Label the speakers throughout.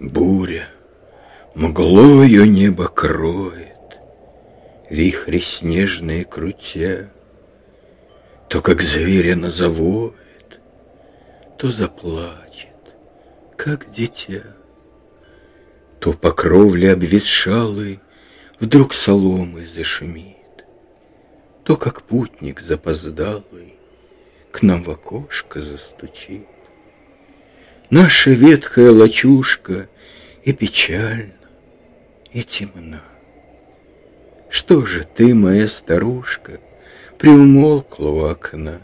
Speaker 1: Буря мглою небо кроет, Вихри снежные крутя, То, как зверя назовет, То заплачет, как дитя. То по кровле обветшалой Вдруг соломы зашумит, То, как путник запоздалый К нам в окошко застучит. Наша ветхая лачушка И печальна, и темна. Что же ты, моя старушка, Приумолкла у окна?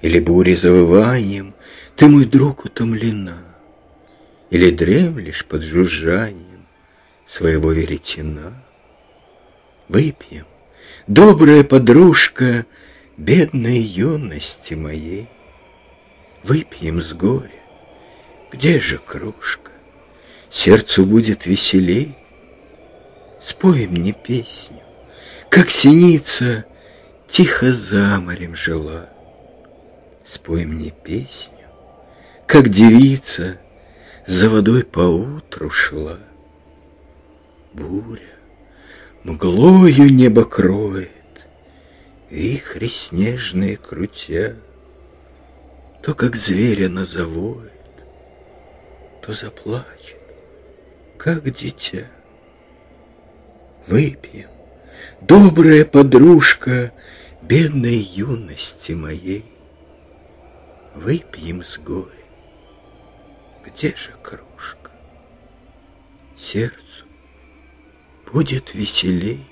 Speaker 1: Или бури завыванием Ты, мой друг, утомлена? Или дремлешь под жужжанием Своего веретена? Выпьем, добрая подружка Бедной юности моей. Выпьем с горя, где же кружка? Сердцу будет веселей. Спой мне песню, как синица Тихо за морем жила. Спой мне песню, как девица За водой поутру шла. Буря мглою небо кроет, Вихри снежные крутя, То, как зверя назовет, То заплачет, как дитя. Выпьем, добрая подружка Бедной юности моей. Выпьем с горя, где же кружка? Сердцу будет веселей.